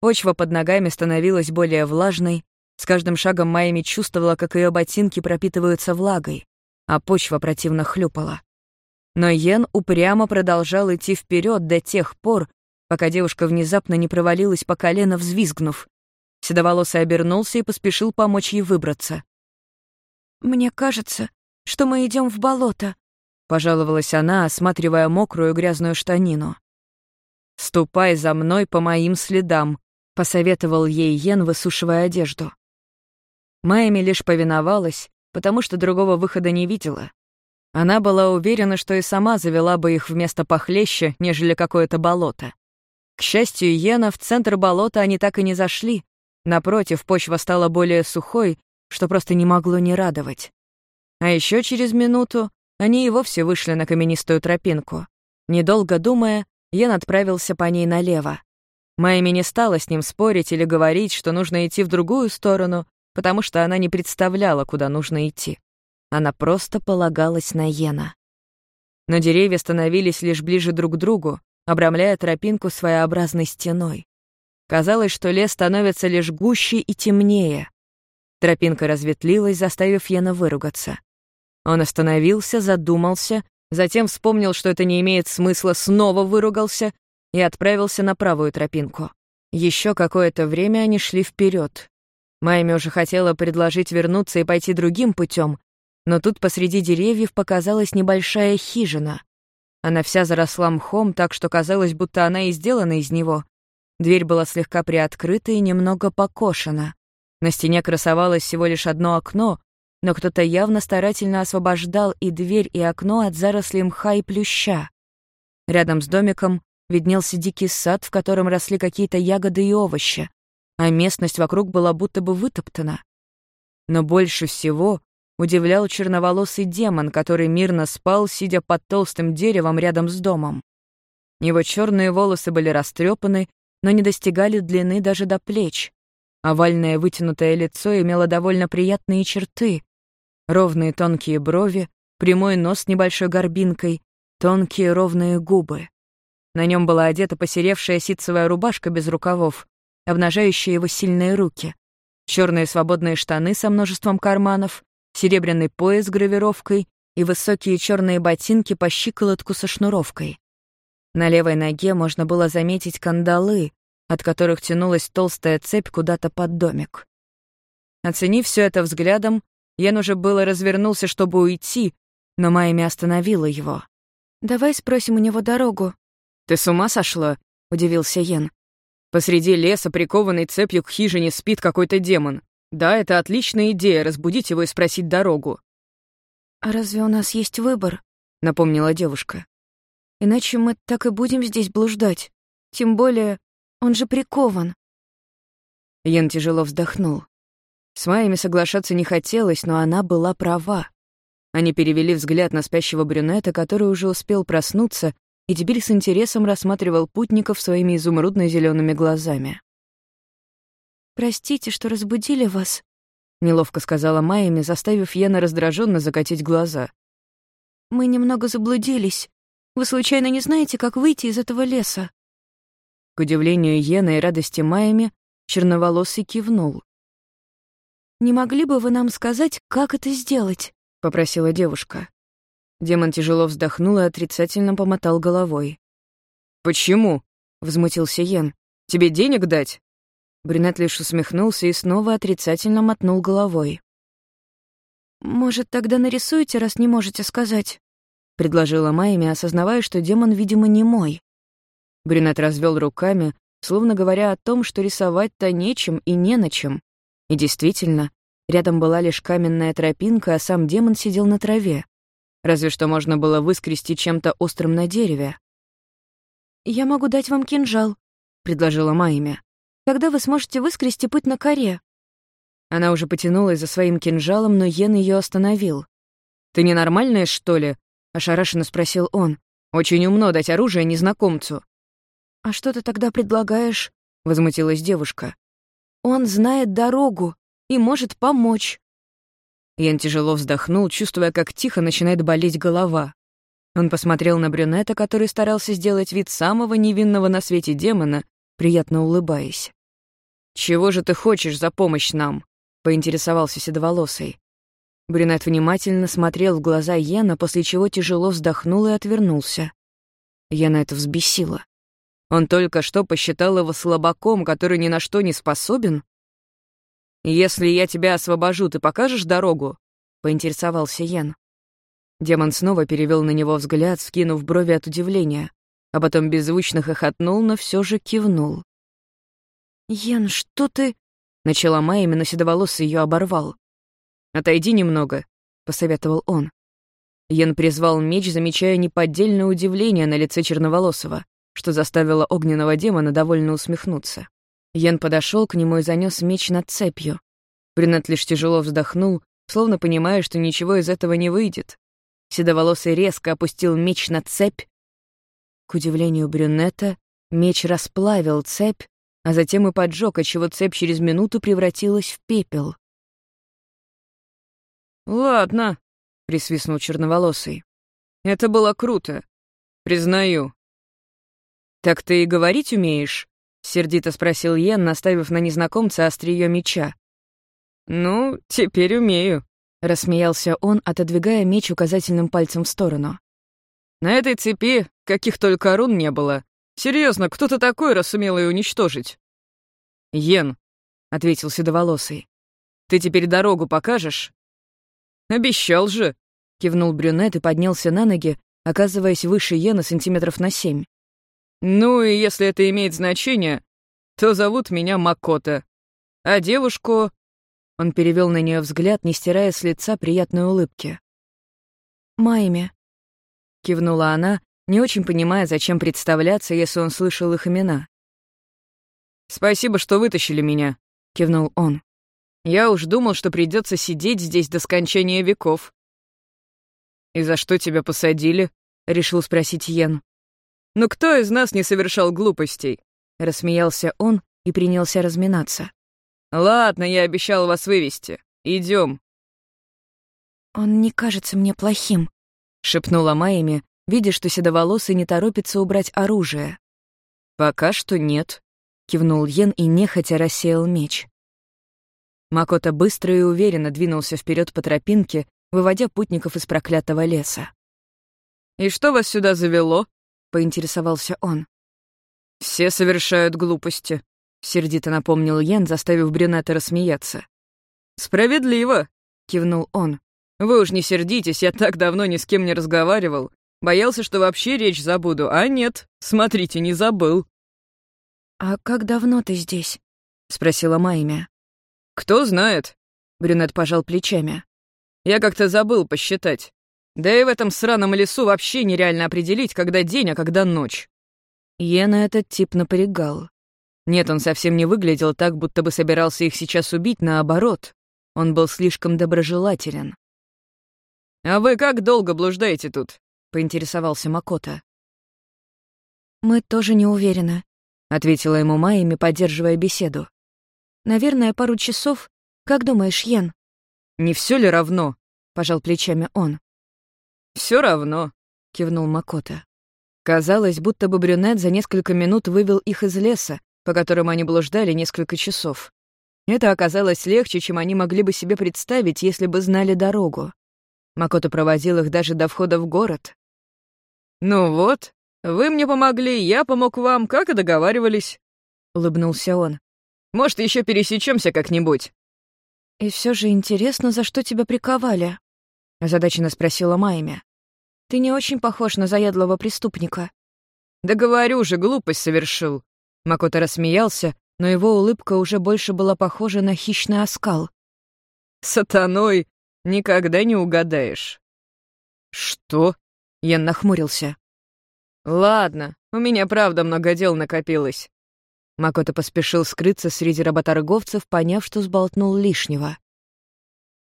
Почва под ногами становилась более влажной, с каждым шагом Майми чувствовала, как ее ботинки пропитываются влагой, а почва противно хлюпала. Но Йен упрямо продолжал идти вперед до тех пор, пока девушка внезапно не провалилась по колено, взвизгнув. Седоволосый обернулся и поспешил помочь ей выбраться. «Мне кажется, что мы идем в болото», — пожаловалась она, осматривая мокрую грязную штанину. «Ступай за мной по моим следам», — посоветовал ей Йен, высушивая одежду. Майми лишь повиновалась, потому что другого выхода не видела. Она была уверена, что и сама завела бы их вместо похлеще, нежели какое-то болото. К счастью Йена, в центр болота они так и не зашли. Напротив, почва стала более сухой, что просто не могло не радовать. А еще через минуту они и вовсе вышли на каменистую тропинку. Недолго думая, Йен отправился по ней налево. Майми не стала с ним спорить или говорить, что нужно идти в другую сторону, потому что она не представляла, куда нужно идти. Она просто полагалась на Йена. Но деревья становились лишь ближе друг к другу, обрамляя тропинку своеобразной стеной. Казалось, что лес становится лишь гуще и темнее. Тропинка разветвлилась, заставив Йена выругаться. Он остановился, задумался, затем вспомнил, что это не имеет смысла, снова выругался и отправился на правую тропинку. Еще какое-то время они шли вперед. Майми уже хотела предложить вернуться и пойти другим путем, но тут посреди деревьев показалась небольшая хижина. Она вся заросла мхом, так что казалось, будто она и сделана из него. Дверь была слегка приоткрыта и немного покошена. На стене красовалось всего лишь одно окно, но кто-то явно старательно освобождал и дверь, и окно от зарослей мха и плюща. Рядом с домиком виднелся дикий сад, в котором росли какие-то ягоды и овощи, а местность вокруг была будто бы вытоптана. Но больше всего удивлял черноволосый демон, который мирно спал, сидя под толстым деревом рядом с домом. Его черные волосы были растрепаны, но не достигали длины даже до плеч. Овальное вытянутое лицо имело довольно приятные черты. Ровные тонкие брови, прямой нос с небольшой горбинкой, тонкие ровные губы. На нем была одета посеревшая ситцевая рубашка без рукавов, обнажающая его сильные руки, черные свободные штаны со множеством карманов, серебряный пояс с гравировкой и высокие черные ботинки по щиколотку со шнуровкой. На левой ноге можно было заметить кандалы, от которых тянулась толстая цепь куда-то под домик. Оценив все это взглядом, Ян уже было развернулся, чтобы уйти, но Майми остановила его. «Давай спросим у него дорогу». «Ты с ума сошла?» — удивился Йен. «Посреди леса, прикованный цепью к хижине, спит какой-то демон. Да, это отличная идея — разбудить его и спросить дорогу. «А разве у нас есть выбор?» — напомнила девушка. «Иначе мы так и будем здесь блуждать. Тем более, он же прикован». Ян тяжело вздохнул. С Майями соглашаться не хотелось, но она была права. Они перевели взгляд на спящего брюнета, который уже успел проснуться и теперь с интересом рассматривал путников своими изумрудно зелеными глазами. «Простите, что разбудили вас», — неловко сказала Майями, заставив Яна раздраженно закатить глаза. «Мы немного заблудились. Вы случайно не знаете, как выйти из этого леса?» К удивлению Йена и радости Майями, черноволосый кивнул. «Не могли бы вы нам сказать, как это сделать?» — попросила девушка. Демон тяжело вздохнул и отрицательно помотал головой. «Почему?» — возмутился Йен. «Тебе денег дать?» Брюнет лишь усмехнулся и снова отрицательно мотнул головой. «Может, тогда нарисуйте, раз не можете сказать?» — предложила Майми, осознавая, что демон, видимо, не мой. Брюнет развел руками, словно говоря о том, что рисовать-то нечем и не на чем. И действительно, рядом была лишь каменная тропинка, а сам демон сидел на траве. Разве что можно было выскрести чем-то острым на дереве. «Я могу дать вам кинжал», — предложила Майми. Когда вы сможете выскрести путь на коре?» Она уже потянулась за своим кинжалом, но Йен ее остановил. «Ты ненормальная, что ли?» — ошарашенно спросил он. «Очень умно дать оружие незнакомцу». «А что ты тогда предлагаешь?» — возмутилась девушка. «Он знает дорогу и может помочь». Ян тяжело вздохнул, чувствуя, как тихо начинает болеть голова. Он посмотрел на брюнета, который старался сделать вид самого невинного на свете демона, приятно улыбаясь. «Чего же ты хочешь за помощь нам?» — поинтересовался седоволосый. Брюнет внимательно смотрел в глаза Йена, после чего тяжело вздохнул и отвернулся. Яна это взбесило. Он только что посчитал его слабаком, который ни на что не способен? «Если я тебя освобожу, ты покажешь дорогу?» — поинтересовался Йен. Демон снова перевел на него взгляд, скинув брови от удивления, а потом беззвучно хохотнул, но все же кивнул. «Йен, что ты...» — начала Майя, но седоволосый ее оборвал. «Отойди немного», — посоветовал он. Йен призвал меч, замечая неподдельное удивление на лице Черноволосого, что заставило огненного демона довольно усмехнуться. Йен подошел к нему и занес меч над цепью. Брюнет лишь тяжело вздохнул, словно понимая, что ничего из этого не выйдет. Седоволосый резко опустил меч на цепь. К удивлению брюнета, меч расплавил цепь, а затем и поджег, отчего цепь через минуту превратилась в пепел. «Ладно», — присвистнул черноволосый. «Это было круто. Признаю». «Так ты и говорить умеешь?» — сердито спросил Йен, наставив на незнакомца острие меча. «Ну, теперь умею», — рассмеялся он, отодвигая меч указательным пальцем в сторону. «На этой цепи каких только рун не было. Серьезно, кто-то такой раз сумел ее уничтожить?» «Йен», — ответил Седоволосый. «Ты теперь дорогу покажешь?» «Обещал же», — кивнул брюнет и поднялся на ноги, оказываясь выше Йена сантиметров на семь. Ну и если это имеет значение, то зовут меня Макота. А девушку...» Он перевел на нее взгляд, не стирая с лица приятной улыбки. «Майми», — кивнула она, не очень понимая, зачем представляться, если он слышал их имена. «Спасибо, что вытащили меня», — кивнул он. «Я уж думал, что придется сидеть здесь до скончания веков». «И за что тебя посадили?» — решил спросить Йен. «Ну кто из нас не совершал глупостей?» — рассмеялся он и принялся разминаться. «Ладно, я обещал вас вывести. Идем. «Он не кажется мне плохим», — шепнула Майями, видя, что седоволосый не торопится убрать оружие. «Пока что нет», — кивнул Йен и нехотя рассеял меч. Макота быстро и уверенно двинулся вперед по тропинке, выводя путников из проклятого леса. «И что вас сюда завело?» — поинтересовался он. «Все совершают глупости», — сердито напомнил Йен, заставив брюнета рассмеяться. «Справедливо», — кивнул он. «Вы уж не сердитесь, я так давно ни с кем не разговаривал. Боялся, что вообще речь забуду, а нет, смотрите, не забыл». «А как давно ты здесь?» — спросила Майя. «Кто знает», — брюнет пожал плечами. «Я как-то забыл посчитать. Да и в этом сраном лесу вообще нереально определить, когда день, а когда ночь. Йена этот тип напрягал. Нет, он совсем не выглядел так, будто бы собирался их сейчас убить, наоборот. Он был слишком доброжелателен. «А вы как долго блуждаете тут?» — поинтересовался Макота. «Мы тоже не уверены», — ответила ему Майями, поддерживая беседу. «Наверное, пару часов. Как думаешь, Йен?» «Не все ли равно?» — пожал плечами он. Все равно», — кивнул Макота. Казалось, будто бы брюнет за несколько минут вывел их из леса, по которому они блуждали несколько часов. Это оказалось легче, чем они могли бы себе представить, если бы знали дорогу. Макото проводил их даже до входа в город. «Ну вот, вы мне помогли, я помог вам, как и договаривались», — улыбнулся он. «Может, еще пересечемся как-нибудь?» «И все же интересно, за что тебя приковали?» — озадаченно спросила Майя. Ты не очень похож на заядлого преступника». «Да говорю же, глупость совершил». Макото рассмеялся, но его улыбка уже больше была похожа на хищный оскал. «Сатаной никогда не угадаешь». «Что?» — Ян нахмурился. «Ладно, у меня правда много дел накопилось». Макото поспешил скрыться среди работорговцев, поняв, что сболтнул лишнего.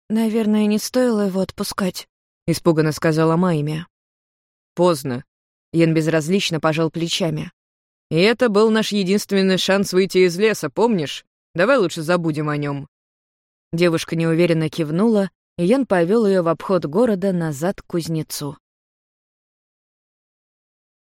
«Наверное, не стоило его отпускать», — испуганно сказала Майми. «Поздно». Ян безразлично пожал плечами. «И это был наш единственный шанс выйти из леса, помнишь? Давай лучше забудем о нем. Девушка неуверенно кивнула, и Ян повел ее в обход города назад к кузнецу.